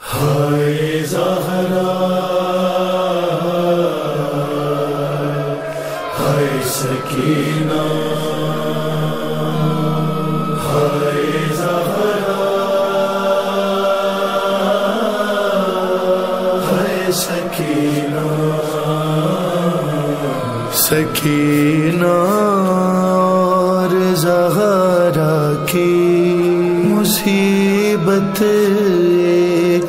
ہائے زہرا ہائے سکینہ ہائے زہرا ہائے سکینہ سکینہ زہرا کی مصیبت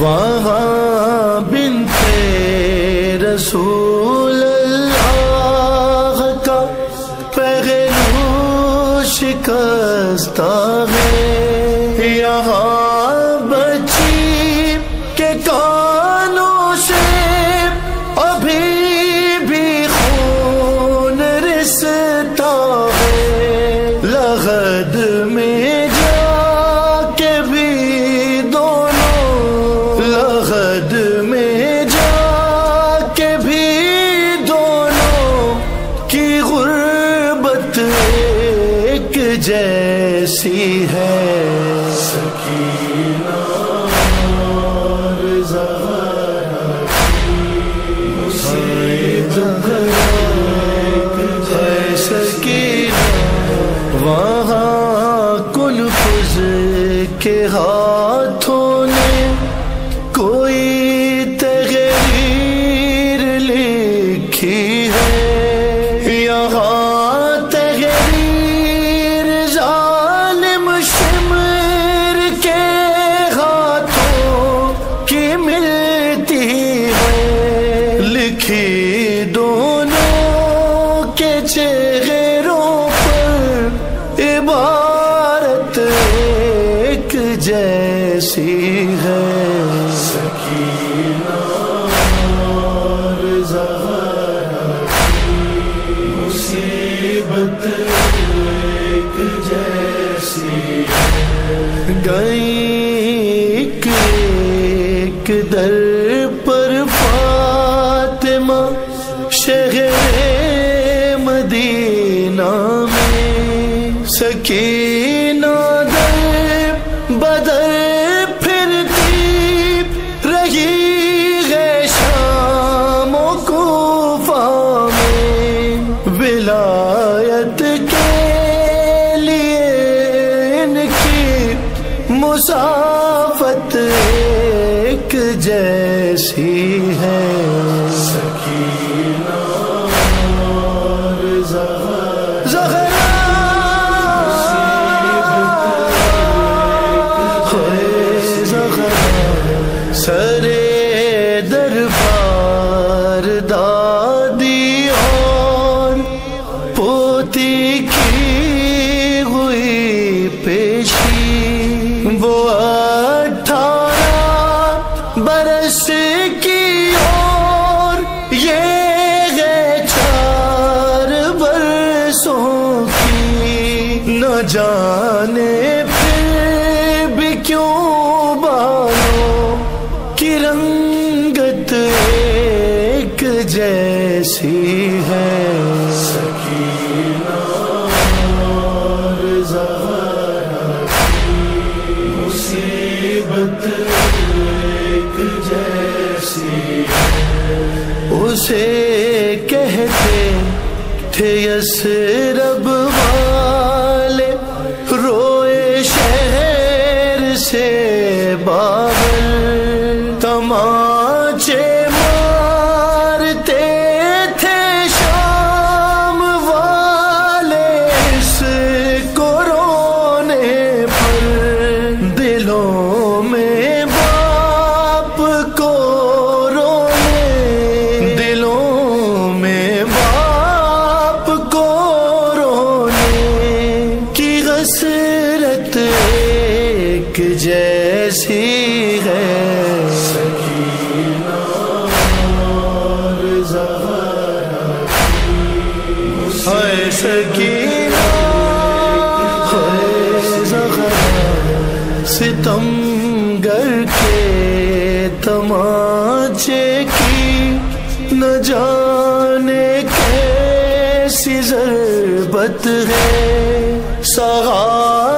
وہاں بنت رسول اللہ کا پہلو شکستہ ہے۔ کے ہاں جیسی ہے۔ نہ جانے پھر بھی کیوں بالو کی رنگت ایک جیسی ہے؟ جیسی اسے کہتے تھے، یس رب ستم گر کے تماچے کی نہ جانے کیسی ضربت ہے سہار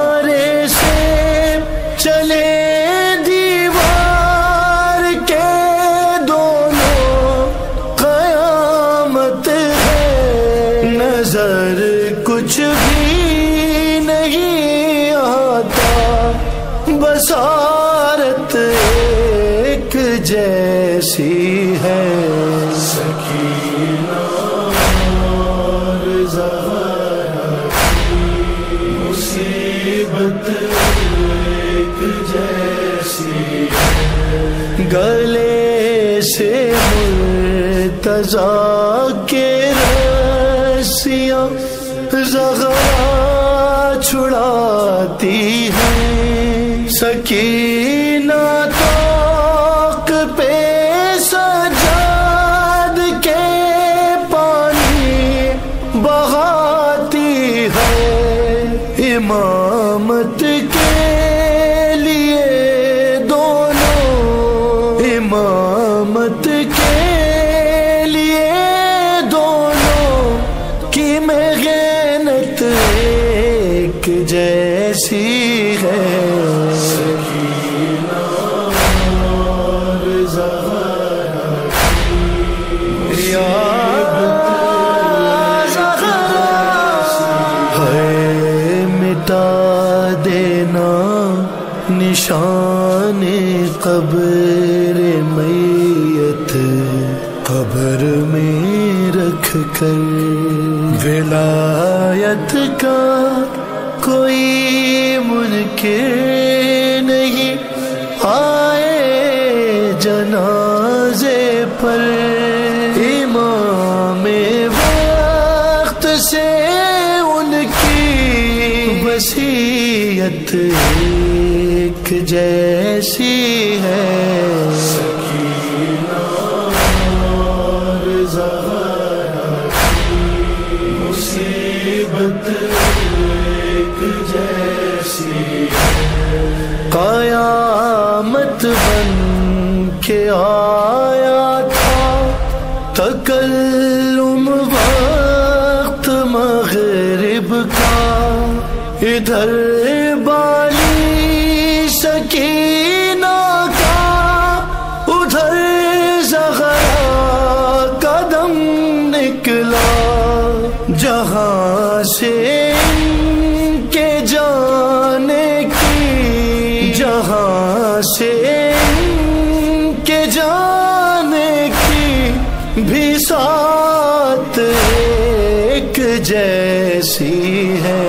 بسارت ایک جیسی ہے۔ سکینہ اور مصیبت ایک جیسی گلے سے مرتضا کے رسیاں زغرا چھڑاتی سکینہ توق پہ سجاد کے پانی بہاتی ہے امامت کے لیے دونوں امامت کے کر ولایت کا کوئی منکر نہیں۔ آئے جنازے پر امام وقت سے ان کی وسیعت ایک جیسی ہے۔ قیامت بن کے آیا تھا تکلم وقت مغرب کا ادھر بھی ساتھ ایک جیسی ہے۔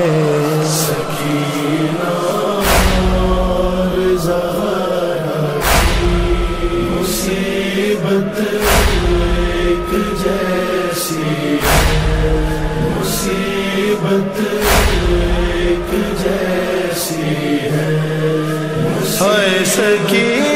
مصیبت ایک جیسی مصیبت ایک جیسی ہے سکی۔